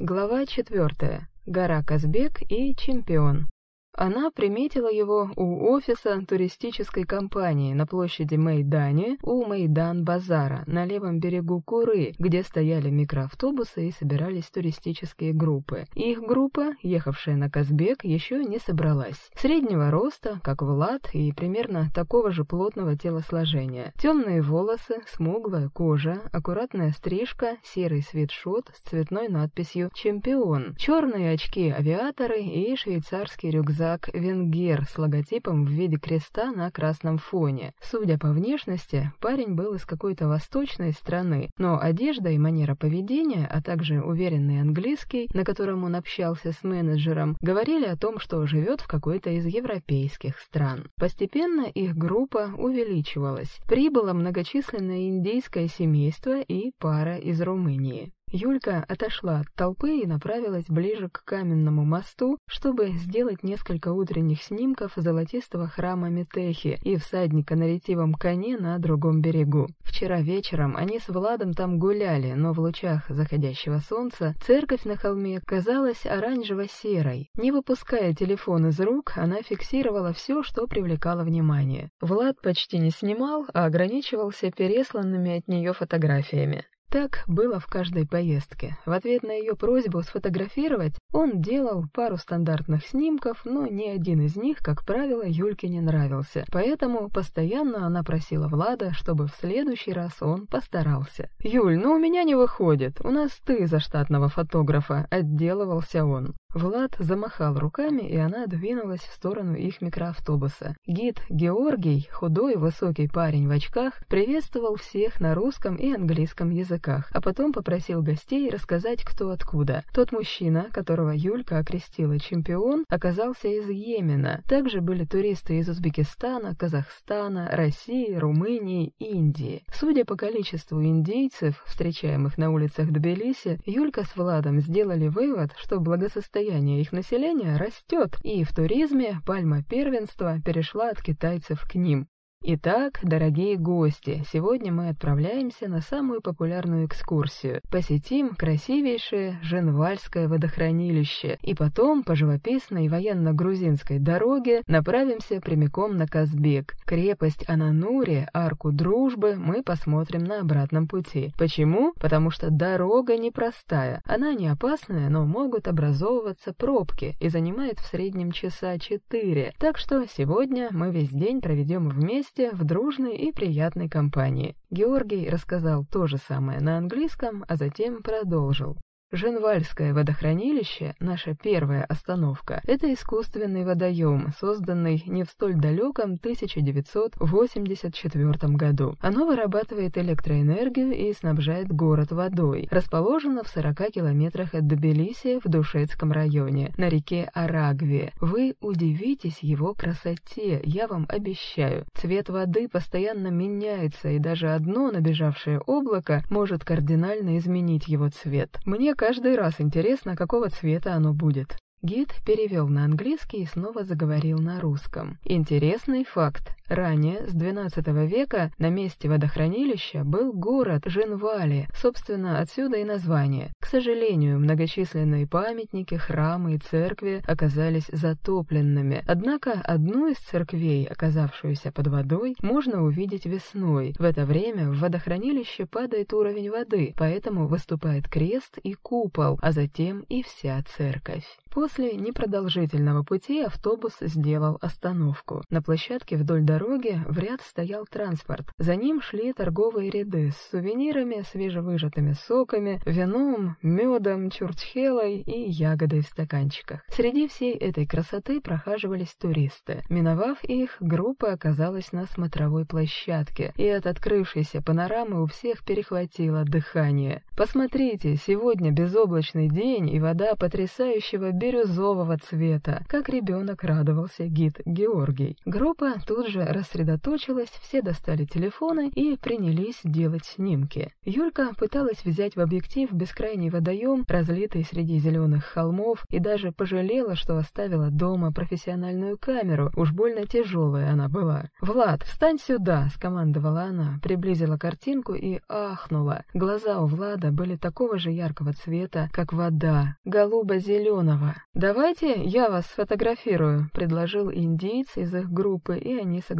Глава четвертая. Гора Казбек и чемпион. Она приметила его у офиса туристической компании на площади Майдане у Майдан-базара на левом берегу Куры, где стояли микроавтобусы и собирались туристические группы. Их группа, ехавшая на Казбек, еще не собралась. Среднего роста, как Влад, и примерно такого же плотного телосложения. Темные волосы, смуглая кожа, аккуратная стрижка, серый свитшот с цветной надписью «Чемпион», черные очки-авиаторы и швейцарский рюкзак рюкзак «Венгер» с логотипом в виде креста на красном фоне. Судя по внешности, парень был из какой-то восточной страны, но одежда и манера поведения, а также уверенный английский, на котором он общался с менеджером, говорили о том, что живет в какой-то из европейских стран. Постепенно их группа увеличивалась. Прибыло многочисленное индийское семейство и пара из Румынии. Юлька отошла от толпы и направилась ближе к каменному мосту, чтобы сделать несколько утренних снимков золотистого храма Метехи и всадника на ретивом коне на другом берегу. Вчера вечером они с Владом там гуляли, но в лучах заходящего солнца церковь на холме казалась оранжево-серой. Не выпуская телефон из рук, она фиксировала все, что привлекало внимание. Влад почти не снимал, а ограничивался пересланными от нее фотографиями. Так было в каждой поездке. В ответ на ее просьбу сфотографировать, он делал пару стандартных снимков, но ни один из них, как правило, Юльке не нравился. Поэтому постоянно она просила Влада, чтобы в следующий раз он постарался. «Юль, ну у меня не выходит. У нас ты за штатного фотографа», — отделывался он. Влад замахал руками, и она двинулась в сторону их микроавтобуса. Гид Георгий, худой высокий парень в очках, приветствовал всех на русском и английском языках, а потом попросил гостей рассказать, кто откуда. Тот мужчина, которого Юлька окрестила чемпион, оказался из Йемена. Также были туристы из Узбекистана, Казахстана, России, Румынии, Индии. Судя по количеству индейцев, встречаемых на улицах Тбилиси, Юлька с Владом сделали вывод, что благосостояние состояние их населения растет, и в туризме пальма первенства перешла от китайцев к ним. Итак, дорогие гости, сегодня мы отправляемся на самую популярную экскурсию. Посетим красивейшее Женвальское водохранилище и потом по живописной военно-грузинской дороге направимся прямиком на Казбек. Крепость Ананури, арку дружбы мы посмотрим на обратном пути. Почему? Потому что дорога непростая. Она не опасная, но могут образовываться пробки и занимает в среднем часа четыре. Так что сегодня мы весь день проведем вместе вместе в дружной и приятной компании. Георгий рассказал то же самое на английском, а затем продолжил. Женвальское водохранилище, наша первая остановка, это искусственный водоем, созданный не в столь далеком 1984 году. Оно вырабатывает электроэнергию и снабжает город водой. Расположено в 40 километрах от Тбилиси в Душецком районе, на реке Арагве. Вы удивитесь его красоте, я вам обещаю. Цвет воды постоянно меняется, и даже одно набежавшее облако может кардинально изменить его цвет. Мне каждый раз интересно, какого цвета оно будет. Гид перевел на английский и снова заговорил на русском. Интересный факт. Ранее, с XII века, на месте водохранилища был город Женвали, собственно, отсюда и название. К сожалению, многочисленные памятники, храмы и церкви оказались затопленными. Однако одну из церквей, оказавшуюся под водой, можно увидеть весной. В это время в водохранилище падает уровень воды, поэтому выступает крест и купол, а затем и вся церковь. После непродолжительного пути автобус сделал остановку. На площадке вдоль дороги в ряд стоял транспорт. За ним шли торговые ряды с сувенирами, свежевыжатыми соками, вином, медом, чурчхелой и ягодой в стаканчиках. Среди всей этой красоты прохаживались туристы. Миновав их, группа оказалась на смотровой площадке, и от открывшейся панорамы у всех перехватило дыхание. Посмотрите, сегодня безоблачный день, и вода потрясающего бирюзового цвета, как ребенок радовался гид Георгий. Группа тут же рассредоточилась, все достали телефоны и принялись делать снимки. Юлька пыталась взять в объектив бескрайний водоем, разлитый среди зеленых холмов, и даже пожалела, что оставила дома профессиональную камеру, уж больно тяжелая она была. «Влад, встань сюда!» — скомандовала она, приблизила картинку и ахнула. Глаза у Влада были такого же яркого цвета, как вода, голубо-зеленого. «Давайте я вас сфотографирую», — предложил индийец из их группы, и они согласились.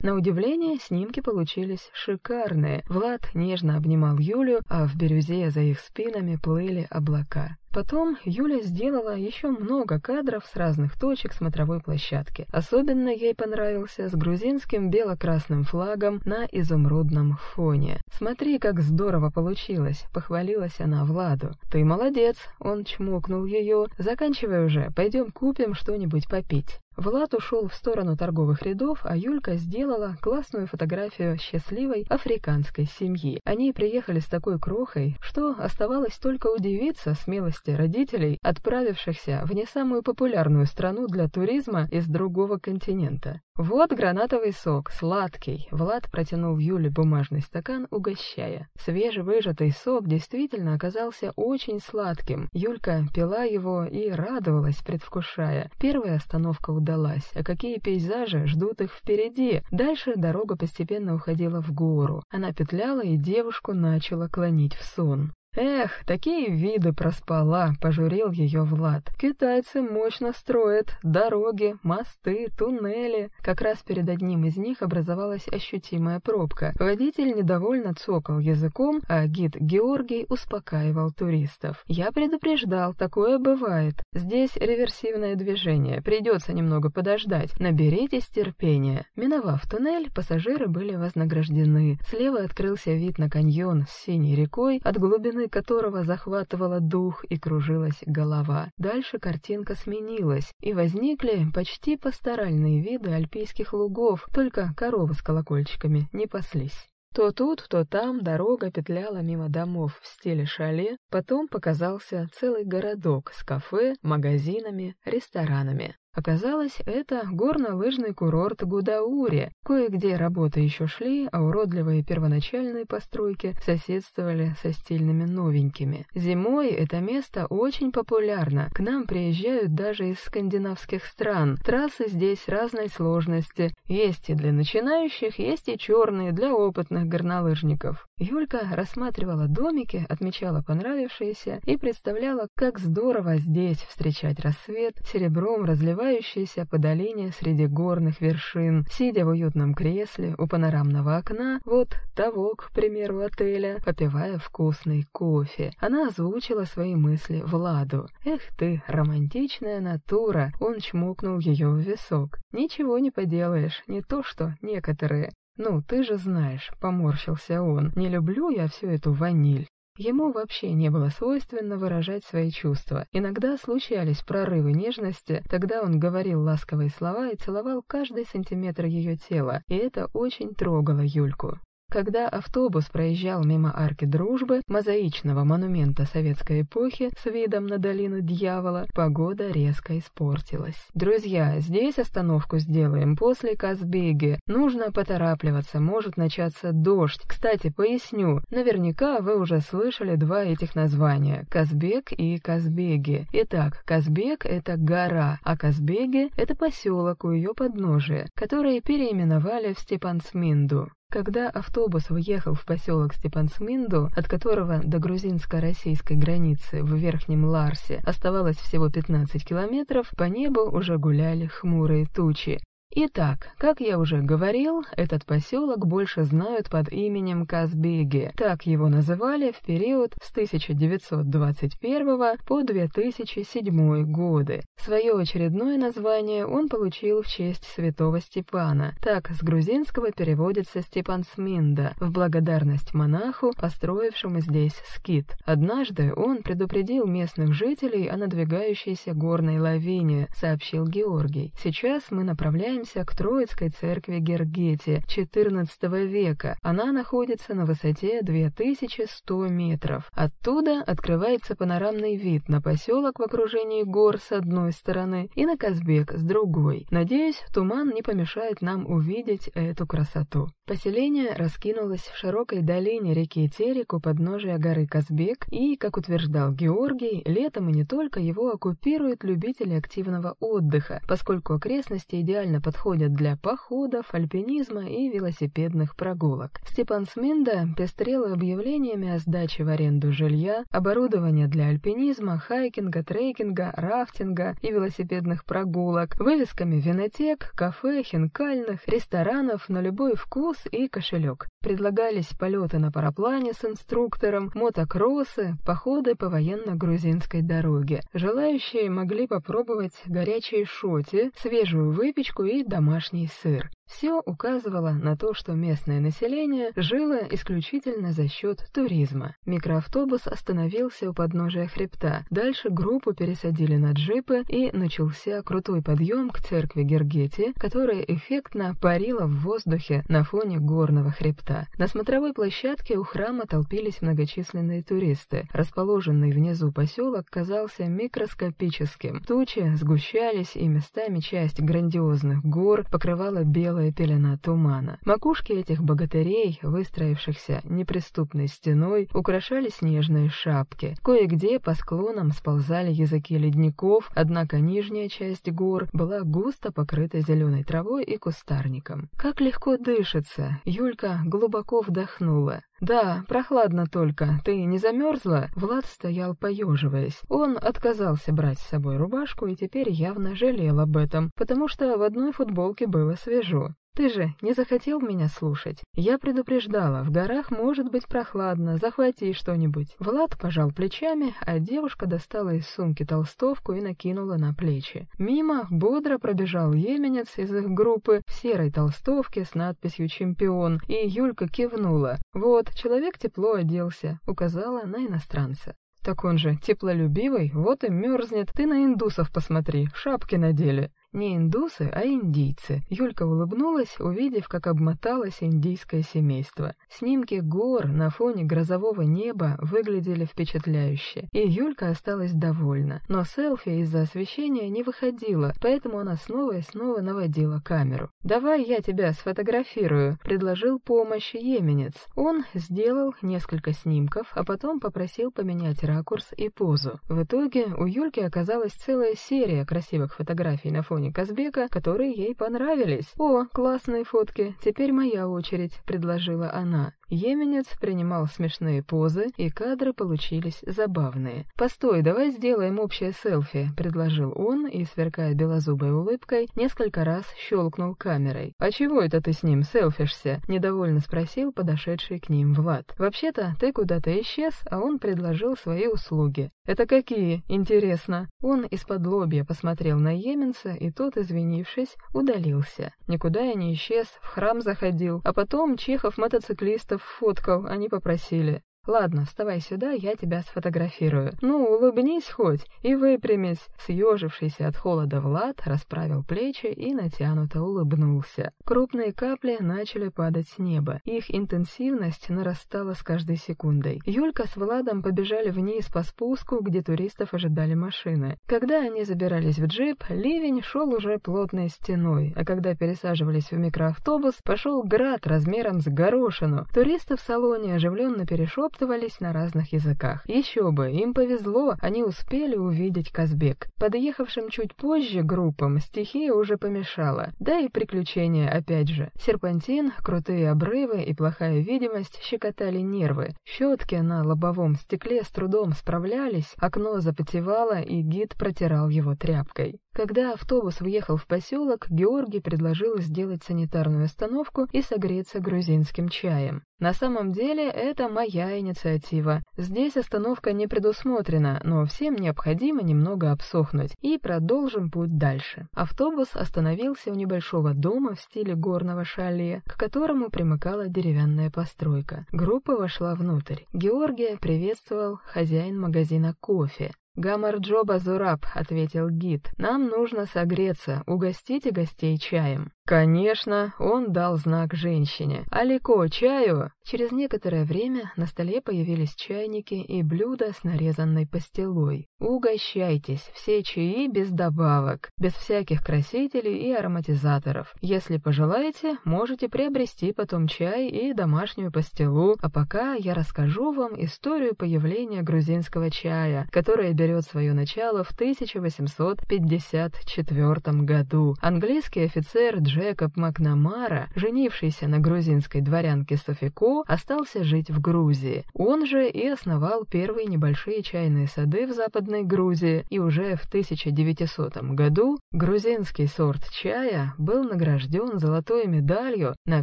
На удивление, снимки получились шикарные. Влад нежно обнимал Юлю, а в бирюзе за их спинами плыли облака. Потом Юля сделала еще много кадров с разных точек смотровой площадки. Особенно ей понравился с грузинским бело-красным флагом на изумрудном фоне. «Смотри, как здорово получилось!» — похвалилась она Владу. «Ты молодец!» — он чмокнул ее. «Заканчивай уже, пойдем купим что-нибудь попить». Влад ушел в сторону торговых рядов, а Юлька сделала классную фотографию счастливой африканской семьи. Они приехали с такой крохой, что оставалось только удивиться смелости родителей, отправившихся в не самую популярную страну для туризма из другого континента. «Вот гранатовый сок, сладкий!» Влад протянул Юле бумажный стакан, угощая. Свежевыжатый сок действительно оказался очень сладким. Юлька пила его и радовалась, предвкушая. Первая остановка удалась, а какие пейзажи ждут их впереди? Дальше дорога постепенно уходила в гору. Она петляла, и девушку начала клонить в сон. Эх, такие виды проспала, пожурил ее Влад. Китайцы мощно строят дороги, мосты, туннели. Как раз перед одним из них образовалась ощутимая пробка. Водитель недовольно цокал языком, а гид Георгий успокаивал туристов. Я предупреждал, такое бывает. Здесь реверсивное движение, придется немного подождать. Наберитесь терпения. Миновав туннель, пассажиры были вознаграждены. Слева открылся вид на каньон с синей рекой, от глубины стены которого захватывала дух и кружилась голова. Дальше картинка сменилась, и возникли почти пасторальные виды альпийских лугов, только коровы с колокольчиками не паслись. То тут, то там дорога петляла мимо домов в стиле шале, потом показался целый городок с кафе, магазинами, ресторанами. Оказалось, это горно-лыжный курорт Гудаури. Кое-где работы еще шли, а уродливые первоначальные постройки соседствовали со стильными новенькими. Зимой это место очень популярно. К нам приезжают даже из скандинавских стран. Трассы здесь разной сложности. Есть и для начинающих, есть и черные для опытных горнолыжников. Юлька рассматривала домики, отмечала понравившиеся и представляла, как здорово здесь встречать рассвет, серебром разливающийся по долине среди горных вершин, сидя в уютном кресле у панорамного окна, вот того, к примеру, отеля, попивая вкусный кофе. Она озвучила свои мысли Владу. «Эх ты, романтичная натура!» Он чмокнул ее в висок. «Ничего не поделаешь, не то что некоторые. «Ну, ты же знаешь», — поморщился он, — «не люблю я всю эту ваниль». Ему вообще не было свойственно выражать свои чувства. Иногда случались прорывы нежности, тогда он говорил ласковые слова и целовал каждый сантиметр ее тела, и это очень трогало Юльку. Когда автобус проезжал мимо арки дружбы, мозаичного монумента советской эпохи с видом на долину дьявола, погода резко испортилась. «Друзья, здесь остановку сделаем после Казбеги. Нужно поторапливаться, может начаться дождь. Кстати, поясню, наверняка вы уже слышали два этих названия — Казбек и Казбеги. Итак, Казбек — это гора, а Казбеги — это поселок у ее подножия, который переименовали в Степансминду. Когда автобус въехал в поселок Степансминду, от которого до грузинско-российской границы в Верхнем Ларсе оставалось всего 15 километров, по небу уже гуляли хмурые тучи, Итак, как я уже говорил, этот поселок больше знают под именем Казбеги. Так его называли в период с 1921 по 2007 годы. Свое очередное название он получил в честь святого Степана. Так с грузинского переводится Степан Сминда, в благодарность монаху, построившему здесь скит. Однажды он предупредил местных жителей о надвигающейся горной лавине, сообщил Георгий. Сейчас мы направляемся направляемся к Троицкой церкви Гергети XIV века. Она находится на высоте 2100 метров. Оттуда открывается панорамный вид на поселок в окружении гор с одной стороны и на Казбек с другой. Надеюсь, туман не помешает нам увидеть эту красоту. Поселение раскинулось в широкой долине реки Терек у подножия горы Казбек, и, как утверждал Георгий, летом и не только его оккупируют любители активного отдыха, поскольку окрестности идеально подходят для походов, альпинизма и велосипедных прогулок. Степан Сминда пестрел объявлениями о сдаче в аренду жилья, оборудования для альпинизма, хайкинга, трекинга, рафтинга и велосипедных прогулок, вывесками винотек, кафе, хинкальных, ресторанов на любой вкус и кошелек. Предлагались полеты на параплане с инструктором, мотокроссы, походы по военно-грузинской дороге. Желающие могли попробовать горячие шоти, свежую выпечку домашний сыр. Все указывало на то, что местное население жило исключительно за счет туризма. Микроавтобус остановился у подножия хребта. Дальше группу пересадили на джипы, и начался крутой подъем к церкви Гергети, которая эффектно парила в воздухе на фоне горного хребта. На смотровой площадке у храма толпились многочисленные туристы. Расположенный внизу поселок казался микроскопическим. Тучи сгущались, и местами часть грандиозных гор покрывала белым белая пелена тумана. Макушки этих богатырей, выстроившихся неприступной стеной, украшали снежные шапки. Кое-где по склонам сползали языки ледников, однако нижняя часть гор была густо покрыта зеленой травой и кустарником. Как легко дышится! Юлька глубоко вдохнула. «Да, прохладно только. Ты не замерзла?» Влад стоял поеживаясь. Он отказался брать с собой рубашку и теперь явно жалел об этом, потому что в одной футболке было свежо. Ты же не захотел меня слушать. Я предупреждала, в горах может быть прохладно, захвати что-нибудь. Влад пожал плечами, а девушка достала из сумки толстовку и накинула на плечи. Мимо бодро пробежал еменец из их группы в серой толстовке с надписью «Чемпион», и Юлька кивнула. «Вот, человек тепло оделся», — указала на иностранца. «Так он же теплолюбивый, вот и мерзнет. Ты на индусов посмотри, шапки надели». Не индусы, а индийцы. Юлька улыбнулась, увидев, как обмоталось индийское семейство. Снимки гор на фоне грозового неба выглядели впечатляюще, и Юлька осталась довольна. Но селфи из-за освещения не выходило, поэтому она снова и снова наводила камеру. «Давай я тебя сфотографирую», — предложил помощь еменец. Он сделал несколько снимков, а потом попросил поменять ракурс и позу. В итоге у Юльки оказалась целая серия красивых фотографий на фоне Казбека, которые ей понравились. «О, классные фотки, теперь моя очередь», — предложила она. Еменец принимал смешные позы, и кадры получились забавные. «Постой, давай сделаем общее селфи», — предложил он и, сверкая белозубой улыбкой, несколько раз щелкнул камерой. «А чего это ты с ним селфишься?» — недовольно спросил подошедший к ним Влад. «Вообще-то ты куда-то исчез, а он предложил свои услуги». «Это какие? Интересно». Он из-под лобья посмотрел на Еменца, и тот, извинившись, удалился. Никуда я не исчез, в храм заходил, а потом Чехов мотоциклиста фоткал, они попросили. Ладно, вставай сюда, я тебя сфотографирую. Ну, улыбнись хоть и выпрямись. Съежившийся от холода Влад расправил плечи и натянуто улыбнулся. Крупные капли начали падать с неба. Их интенсивность нарастала с каждой секундой. Юлька с Владом побежали вниз по спуску, где туристов ожидали машины. Когда они забирались в джип, ливень шел уже плотной стеной, а когда пересаживались в микроавтобус, пошел град размером с горошину. Туристы в салоне оживленно перешел перешептывались на разных языках. Еще бы, им повезло, они успели увидеть Казбек. Подъехавшим чуть позже группам стихия уже помешала, да и приключения опять же. Серпантин, крутые обрывы и плохая видимость щекотали нервы. Щетки на лобовом стекле с трудом справлялись, окно запотевало, и гид протирал его тряпкой. Когда автобус въехал в поселок, Георгий предложил сделать санитарную остановку и согреться грузинским чаем. На самом деле это моя инициатива. Здесь остановка не предусмотрена, но всем необходимо немного обсохнуть, и продолжим путь дальше. Автобус остановился у небольшого дома в стиле горного шале, к которому примыкала деревянная постройка. Группа вошла внутрь. Георгия приветствовал хозяин магазина кофе. «Гамарджоба Зураб», — ответил гид, — «нам нужно согреться, угостите гостей чаем». Конечно, он дал знак женщине. «Алико, чаю!» Через некоторое время на столе появились чайники и блюда с нарезанной пастилой. Угощайтесь, все чаи без добавок, без всяких красителей и ароматизаторов. Если пожелаете, можете приобрести потом чай и домашнюю пастилу, а пока я расскажу вам историю появления грузинского чая, которая берет свое начало в 1854 году. Английский офицер Джекоб Макнамара, женившийся на грузинской дворянке Софико, остался жить в Грузии. Он же и основал первые небольшие чайные сады в Западной Грузии, и уже в 1900 году грузинский сорт чая был награжден золотой медалью на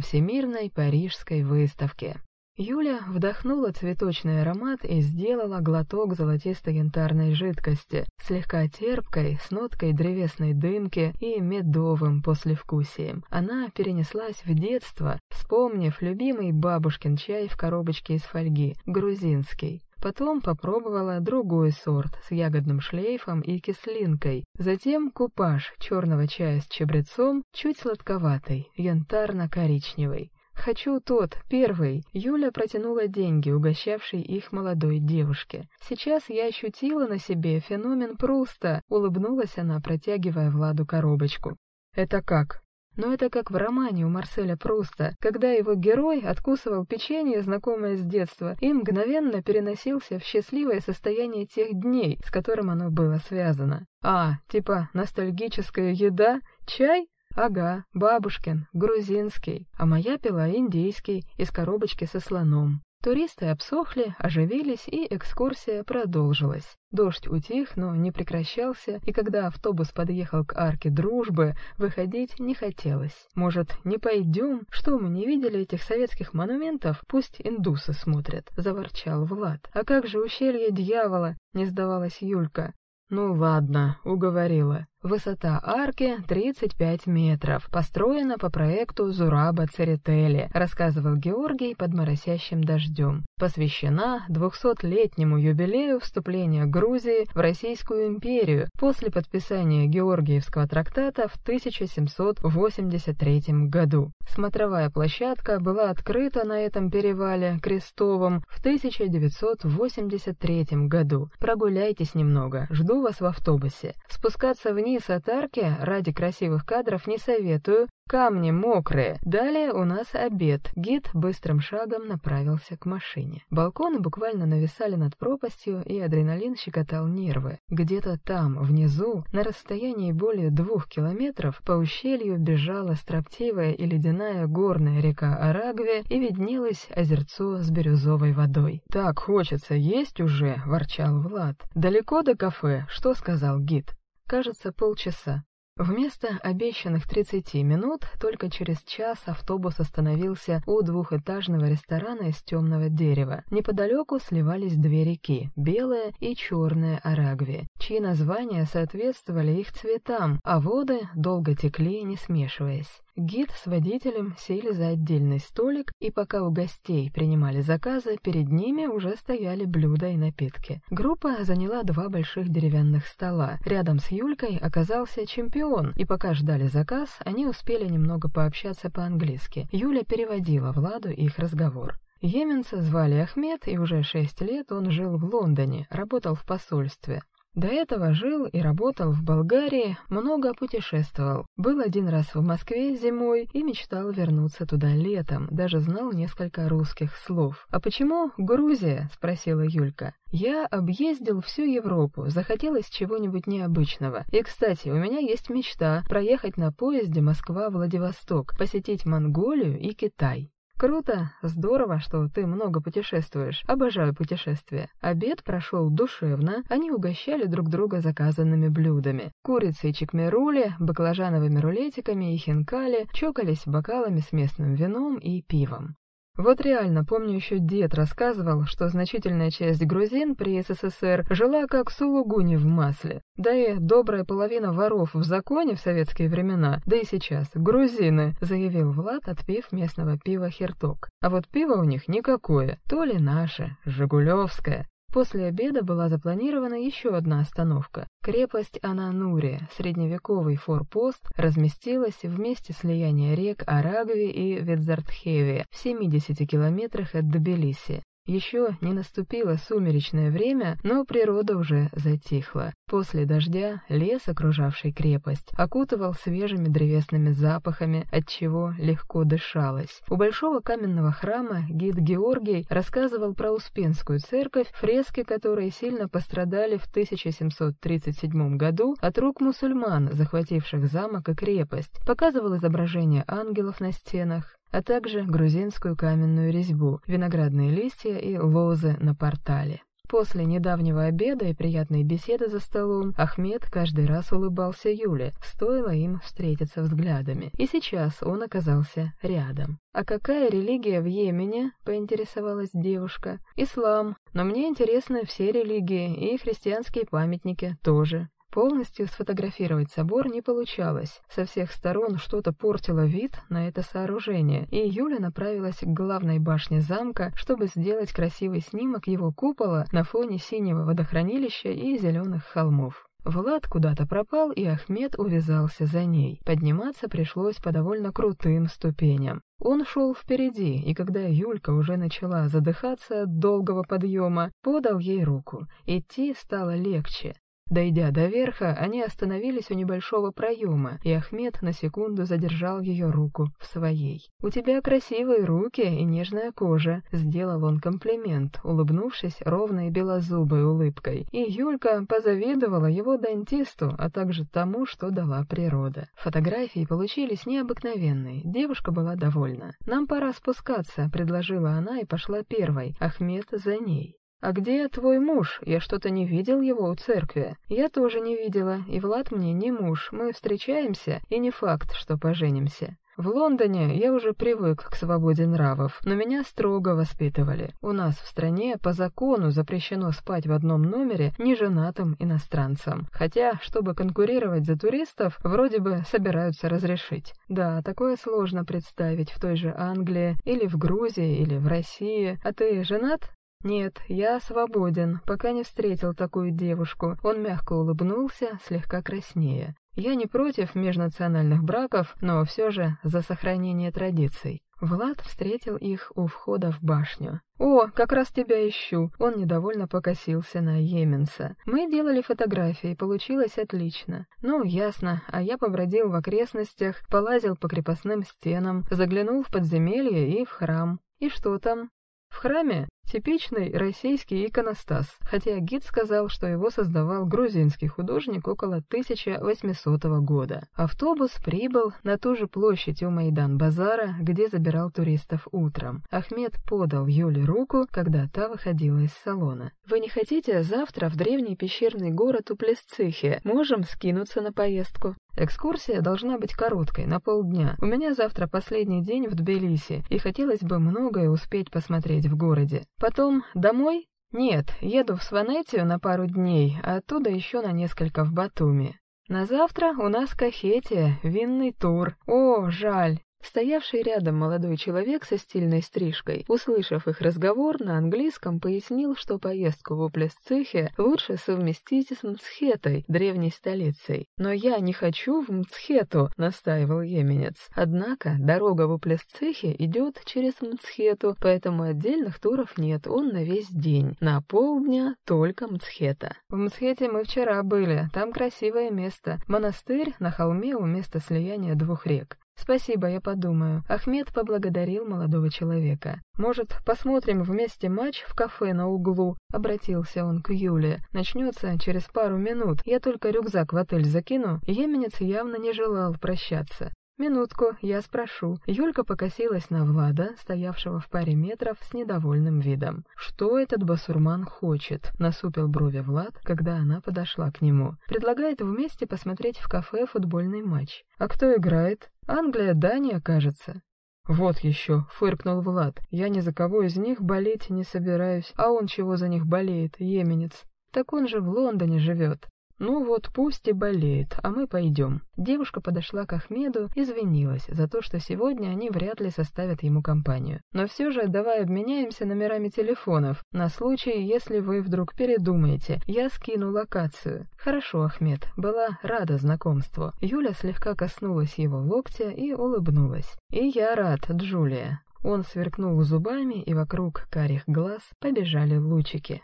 Всемирной Парижской выставке. Юля вдохнула цветочный аромат и сделала глоток золотисто-янтарной жидкости, слегка терпкой, с ноткой древесной дымки и медовым послевкусием. Она перенеслась в детство, вспомнив любимый бабушкин чай в коробочке из фольги, грузинский. Потом попробовала другой сорт с ягодным шлейфом и кислинкой. Затем купаж черного чая с чабрецом, чуть сладковатый, янтарно-коричневый. «Хочу тот, первый». Юля протянула деньги, угощавшей их молодой девушке. «Сейчас я ощутила на себе феномен Пруста», — улыбнулась она, протягивая Владу коробочку. «Это как?» Но это как в романе у Марселя Пруста, когда его герой откусывал печенье, знакомое с детства, и мгновенно переносился в счастливое состояние тех дней, с которым оно было связано. А, типа ностальгическая еда, чай? Ага, бабушкин, грузинский, а моя пила индийский из коробочки со слоном. Туристы обсохли, оживились, и экскурсия продолжилась. Дождь утих, но не прекращался, и когда автобус подъехал к арке дружбы, выходить не хотелось. «Может, не пойдем? Что, мы не видели этих советских монументов? Пусть индусы смотрят», — заворчал Влад. «А как же ущелье дьявола?» — не сдавалась Юлька. «Ну ладно, уговорила. Высота арки 35 метров. Построена по проекту Зураба Церетели, рассказывал Георгий под моросящим дождем. Посвящена 200-летнему юбилею вступления Грузии в Российскую империю после подписания Георгиевского трактата в 1783 году. Смотровая площадка была открыта на этом перевале Крестовом в 1983 году. Прогуляйтесь немного, жду вас в автобусе. Спускаться вниз От арки ради красивых кадров не советую, камни мокрые. Далее у нас обед. Гид быстрым шагом направился к машине. Балконы буквально нависали над пропастью, и адреналин щекотал нервы. Где-то там, внизу, на расстоянии более двух километров, по ущелью бежала строптивая и ледяная горная река Арагве и виднелось озерцо с бирюзовой водой. «Так хочется есть уже», — ворчал Влад. «Далеко до кафе?» — что сказал гид кажется, полчаса. Вместо обещанных 30 минут только через час автобус остановился у двухэтажного ресторана из темного дерева. Неподалеку сливались две реки — белая и черная Арагви, чьи названия соответствовали их цветам, а воды долго текли, не смешиваясь. Гид с водителем сели за отдельный столик, и пока у гостей принимали заказы, перед ними уже стояли блюда и напитки. Группа заняла два больших деревянных стола. Рядом с Юлькой оказался чемпион, и пока ждали заказ, они успели немного пообщаться по-английски. Юля переводила Владу их разговор. Йеменца звали Ахмед, и уже шесть лет он жил в Лондоне, работал в посольстве. До этого жил и работал в Болгарии, много путешествовал. Был один раз в Москве зимой и мечтал вернуться туда летом, даже знал несколько русских слов. «А почему Грузия?» — спросила Юлька. «Я объездил всю Европу, захотелось чего-нибудь необычного. И, кстати, у меня есть мечта проехать на поезде Москва-Владивосток, посетить Монголию и Китай». Круто, здорово, что ты много путешествуешь. Обожаю путешествия. Обед прошел душевно, они угощали друг друга заказанными блюдами. Курицей чикмерули, баклажановыми рулетиками и хинкали, чокались бокалами с местным вином и пивом. Вот реально, помню еще дед рассказывал, что значительная часть грузин при СССР жила как сулугуни в масле. Да и добрая половина воров в законе в советские времена, да и сейчас, грузины, заявил Влад, отпив местного пива «Херток». А вот пиво у них никакое, то ли наше, жигулевское. После обеда была запланирована еще одна остановка. Крепость Ананури, средневековый форпост, разместилась в месте слияния рек Арагви и Ведзартхеви в 70 километрах от Тбилиси. Еще не наступило сумеречное время, но природа уже затихла. После дождя лес, окружавший крепость, окутывал свежими древесными запахами, от чего легко дышалось. У большого каменного храма гид Георгий рассказывал про Успенскую церковь, фрески которой сильно пострадали в 1737 году от рук мусульман, захвативших замок и крепость, показывал изображения ангелов на стенах, а также грузинскую каменную резьбу, виноградные листья и лозы на портале. После недавнего обеда и приятной беседы за столом Ахмед каждый раз улыбался Юле, стоило им встретиться взглядами, и сейчас он оказался рядом. «А какая религия в Йемене?» — поинтересовалась девушка. «Ислам, но мне интересны все религии, и христианские памятники тоже. Полностью сфотографировать собор не получалось. Со всех сторон что-то портило вид на это сооружение, и Юля направилась к главной башне замка, чтобы сделать красивый снимок его купола на фоне синего водохранилища и зеленых холмов. Влад куда-то пропал, и Ахмед увязался за ней. Подниматься пришлось по довольно крутым ступеням. Он шел впереди, и когда Юлька уже начала задыхаться от долгого подъема, подал ей руку. Идти стало легче. Дойдя до верха, они остановились у небольшого проема, и Ахмед на секунду задержал ее руку в своей. «У тебя красивые руки и нежная кожа», — сделал он комплимент, улыбнувшись ровной белозубой улыбкой. И Юлька позавидовала его дантисту, а также тому, что дала природа. Фотографии получились необыкновенные, девушка была довольна. «Нам пора спускаться», — предложила она и пошла первой, Ахмед за ней. «А где твой муж? Я что-то не видел его у церкви». «Я тоже не видела, и Влад мне не муж. Мы встречаемся, и не факт, что поженимся». В Лондоне я уже привык к свободе нравов, но меня строго воспитывали. У нас в стране по закону запрещено спать в одном номере неженатым иностранцам. Хотя, чтобы конкурировать за туристов, вроде бы собираются разрешить. Да, такое сложно представить в той же Англии, или в Грузии, или в России. А ты женат? «Нет, я свободен, пока не встретил такую девушку». Он мягко улыбнулся, слегка краснея. «Я не против межнациональных браков, но все же за сохранение традиций». Влад встретил их у входа в башню. «О, как раз тебя ищу!» Он недовольно покосился на Йеменса. «Мы делали фотографии, получилось отлично. Ну, ясно, а я побродил в окрестностях, полазил по крепостным стенам, заглянул в подземелье и в храм. И что там?» В храме типичный российский иконостас, хотя гид сказал, что его создавал грузинский художник около 1800 года. Автобус прибыл на ту же площадь у Майдан-базара, где забирал туристов утром. Ахмед подал Юле руку, когда та выходила из салона. «Вы не хотите завтра в древний пещерный город у Плесцихи? Можем скинуться на поездку?» Экскурсия должна быть короткой, на полдня. У меня завтра последний день в Тбилиси, и хотелось бы многое успеть посмотреть в городе. Потом домой? Нет, еду в Сванетию на пару дней, а оттуда еще на несколько в Батуми. На завтра у нас Кахетия, винный тур. О, жаль, Стоявший рядом молодой человек со стильной стрижкой, услышав их разговор на английском, пояснил, что поездку в Уплесцихе лучше совместить с Мцхетой, древней столицей. «Но я не хочу в Мцхету», — настаивал еменец. Однако дорога в Уплесцихе идет через Мцхету, поэтому отдельных туров нет, он на весь день. На полдня только Мцхета. В Мцхете мы вчера были, там красивое место. Монастырь на холме у места слияния двух рек. «Спасибо, я подумаю». Ахмед поблагодарил молодого человека. «Может, посмотрим вместе матч в кафе на углу?» Обратился он к Юле. «Начнется через пару минут. Я только рюкзак в отель закину». Еменец явно не желал прощаться. «Минутку, я спрошу». Юлька покосилась на Влада, стоявшего в паре метров с недовольным видом. «Что этот басурман хочет?» — насупил брови Влад, когда она подошла к нему. «Предлагает вместе посмотреть в кафе футбольный матч. А кто играет?» «Англия, Дания, кажется». «Вот еще», — фыркнул Влад, — «я ни за кого из них болеть не собираюсь, а он чего за них болеет, еменец? Так он же в Лондоне живет». Ну вот, пусть и болеет, а мы пойдем. Девушка подошла к Ахмеду, извинилась за то, что сегодня они вряд ли составят ему компанию. Но все же давай обменяемся номерами телефонов, на случай, если вы вдруг передумаете. Я скину локацию. Хорошо, Ахмед, была рада знакомству. Юля слегка коснулась его локтя и улыбнулась. И я рад, Джулия. Он сверкнул зубами, и вокруг карих глаз побежали лучики.